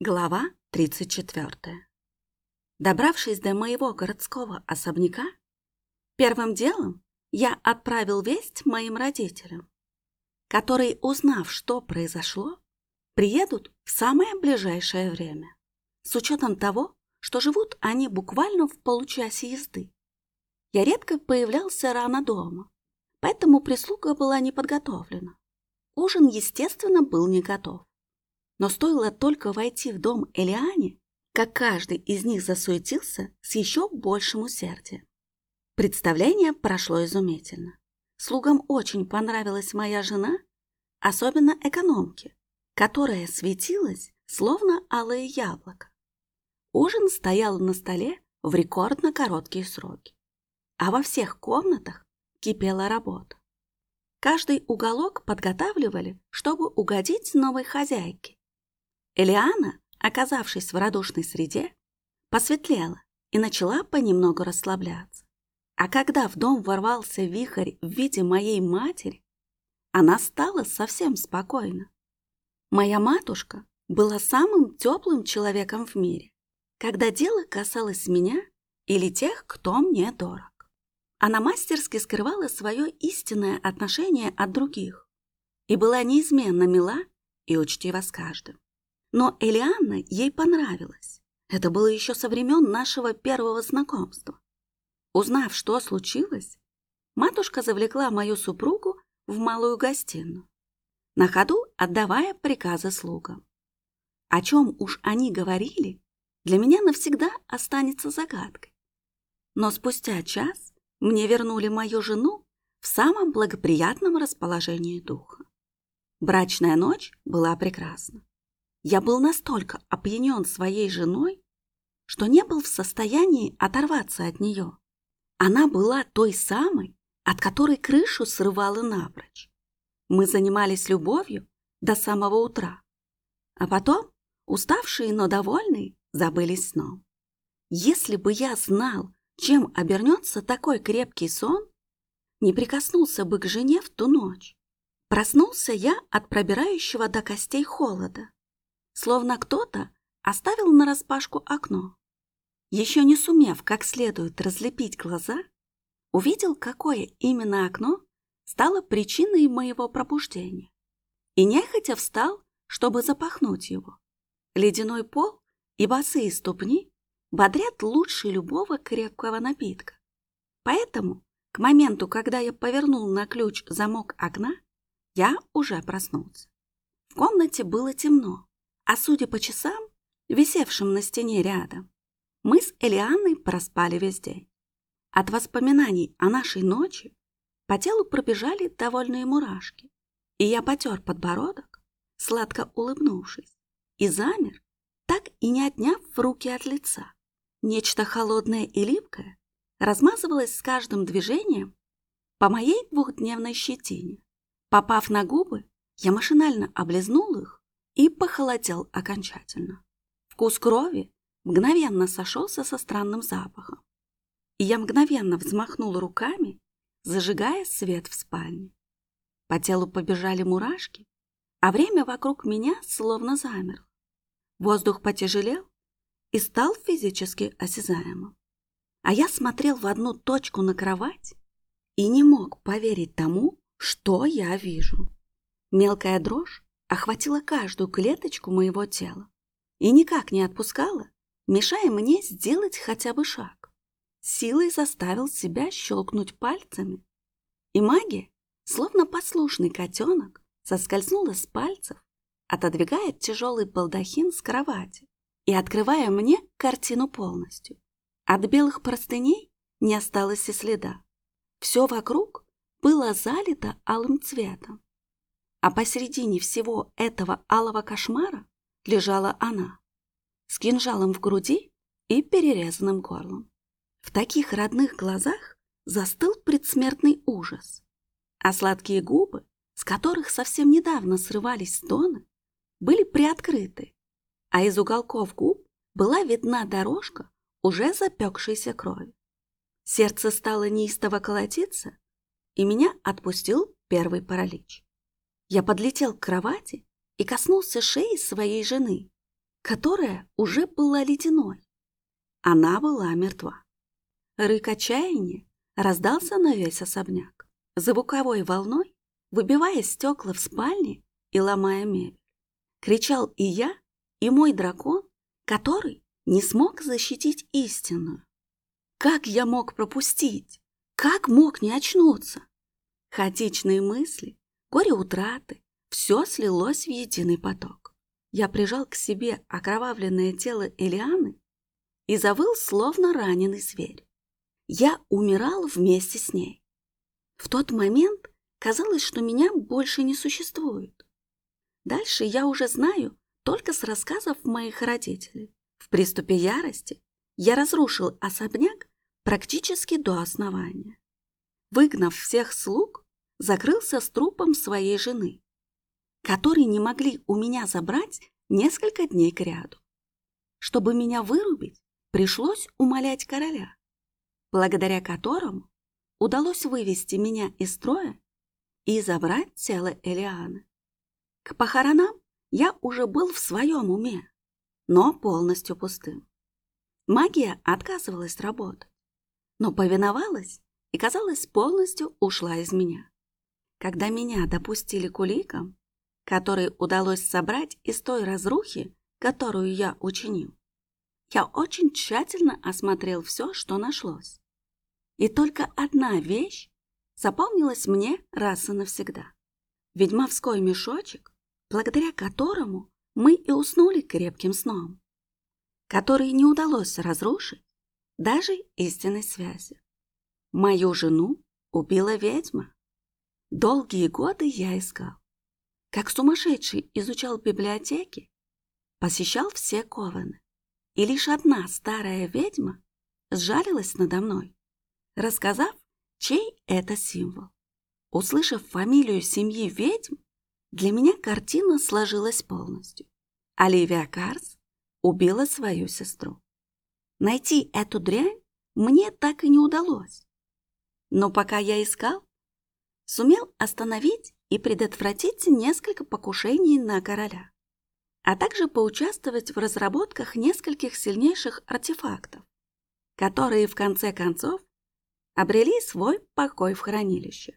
Глава 34. Добравшись до моего городского особняка, первым делом я отправил весть моим родителям, которые, узнав, что произошло, приедут в самое ближайшее время, с учетом того, что живут они буквально в получасе езды. Я редко появлялся рано дома, поэтому прислуга была не подготовлена. Ужин, естественно, был не готов. Но стоило только войти в дом Элиане, как каждый из них засуетился с еще большим усердием. Представление прошло изумительно. Слугам очень понравилась моя жена, особенно экономке, которая светилась, словно алое яблоко. Ужин стоял на столе в рекордно короткие сроки, а во всех комнатах кипела работа. Каждый уголок подготавливали, чтобы угодить новой хозяйке Элиана, оказавшись в радушной среде, посветлела и начала понемногу расслабляться. А когда в дом ворвался вихрь в виде моей матери, она стала совсем спокойна. Моя матушка была самым теплым человеком в мире, когда дело касалось меня или тех, кто мне дорог. Она мастерски скрывала свое истинное отношение от других и была неизменно мила и учтива с каждым. Но Элианна ей понравилась. Это было еще со времен нашего первого знакомства. Узнав, что случилось, матушка завлекла мою супругу в малую гостиную, на ходу отдавая приказы слугам. О чем уж они говорили, для меня навсегда останется загадкой. Но спустя час мне вернули мою жену в самом благоприятном расположении духа. Брачная ночь была прекрасна. Я был настолько опьянен своей женой, что не был в состоянии оторваться от нее. Она была той самой, от которой крышу срывала напрочь. Мы занимались любовью до самого утра, а потом, уставшие, но довольные, забылись сном. Если бы я знал, чем обернется такой крепкий сон, не прикоснулся бы к жене в ту ночь. Проснулся я от пробирающего до костей холода словно кто-то оставил нараспашку окно. Еще не сумев как следует разлепить глаза, увидел, какое именно окно стало причиной моего пробуждения. И нехотя встал, чтобы запахнуть его. Ледяной пол и босые ступни бодрят лучше любого крепкого напитка. Поэтому к моменту, когда я повернул на ключ замок окна, я уже проснулся. В комнате было темно, а судя по часам, висевшим на стене рядом, мы с Элианной проспали весь день. От воспоминаний о нашей ночи по телу пробежали довольные мурашки, и я потер подбородок, сладко улыбнувшись, и замер, так и не отняв руки от лица. Нечто холодное и липкое размазывалось с каждым движением по моей двухдневной щетине. Попав на губы, я машинально облизнул их и похолодел окончательно. Вкус крови мгновенно сошелся со странным запахом. И я мгновенно взмахнула руками, зажигая свет в спальне. По телу побежали мурашки, а время вокруг меня словно замерло. Воздух потяжелел и стал физически осязаемым. А я смотрел в одну точку на кровать и не мог поверить тому, что я вижу. Мелкая дрожь охватила каждую клеточку моего тела и никак не отпускала, мешая мне сделать хотя бы шаг. Силой заставил себя щелкнуть пальцами, и магия, словно послушный котенок, соскользнула с пальцев, отодвигая тяжелый балдахин с кровати и открывая мне картину полностью. От белых простыней не осталось и следа. Все вокруг было залито алым цветом, а посередине всего этого алого кошмара лежала она, с кинжалом в груди и перерезанным горлом. В таких родных глазах застыл предсмертный ужас, а сладкие губы, с которых совсем недавно срывались стоны, были приоткрыты, а из уголков губ была видна дорожка уже запекшейся крови. Сердце стало неистово колотиться, и меня отпустил первый паралич. Я подлетел к кровати и коснулся шеи своей жены, которая уже была ледяной. Она была мертва. Рык отчаяния раздался на весь особняк, звуковой волной, выбивая стекла в спальне и ломая мебель. Кричал и я, и мой дракон, который не смог защитить истинную. Как я мог пропустить? Как мог не очнуться? Хаотичные мысли, горе утраты, все слилось в единый поток. Я прижал к себе окровавленное тело Элианы и завыл, словно раненый зверь. Я умирал вместе с ней. В тот момент казалось, что меня больше не существует. Дальше я уже знаю только с рассказов моих родителей. В приступе ярости я разрушил особняк практически до основания. Выгнав всех слуг, закрылся с трупом своей жены, который не могли у меня забрать несколько дней кряду. Чтобы меня вырубить, пришлось умолять короля, благодаря которому удалось вывести меня из строя и забрать тело Элианы. К похоронам я уже был в своем уме, но полностью пустым. Магия отказывалась работать, но повиновалась и, казалось, полностью ушла из меня. Когда меня допустили к уликам, которые удалось собрать из той разрухи, которую я учинил, я очень тщательно осмотрел все, что нашлось. И только одна вещь запомнилась мне раз и навсегда. Ведьмовской мешочек, благодаря которому мы и уснули крепким сном, который не удалось разрушить даже истинной связи. Мою жену убила ведьма. Долгие годы я искал. Как сумасшедший изучал библиотеки, посещал все кованы. И лишь одна старая ведьма сжалилась надо мной, рассказав, чей это символ. Услышав фамилию семьи ведьм, для меня картина сложилась полностью. Оливия Карс убила свою сестру. Найти эту дрянь мне так и не удалось. Но пока я искал, сумел остановить и предотвратить несколько покушений на короля, а также поучаствовать в разработках нескольких сильнейших артефактов, которые в конце концов обрели свой покой в хранилище.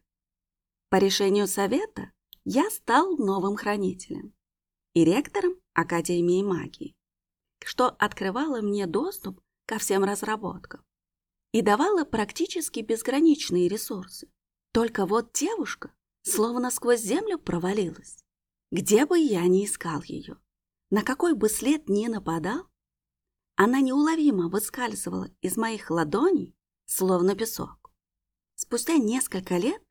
По решению совета я стал новым хранителем и ректором Академии магии, что открывало мне доступ ко всем разработкам и давало практически безграничные ресурсы. Только вот девушка словно сквозь землю провалилась. Где бы я ни искал ее, на какой бы след ни нападал, она неуловимо выскальзывала из моих ладоней, словно песок. Спустя несколько лет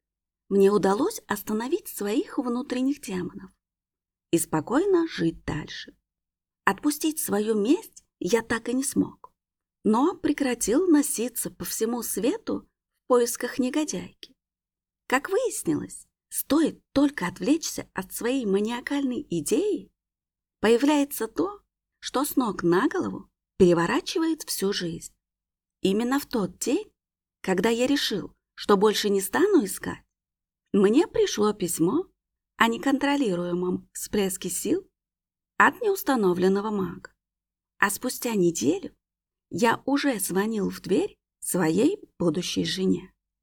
мне удалось остановить своих внутренних демонов и спокойно жить дальше. Отпустить свою месть я так и не смог, но прекратил носиться по всему свету в поисках негодяйки. Как выяснилось, стоит только отвлечься от своей маниакальной идеи, появляется то, что с ног на голову переворачивает всю жизнь. Именно в тот день, когда я решил, что больше не стану искать, мне пришло письмо о неконтролируемом всплеске сил от неустановленного мага. А спустя неделю я уже звонил в дверь своей будущей жене.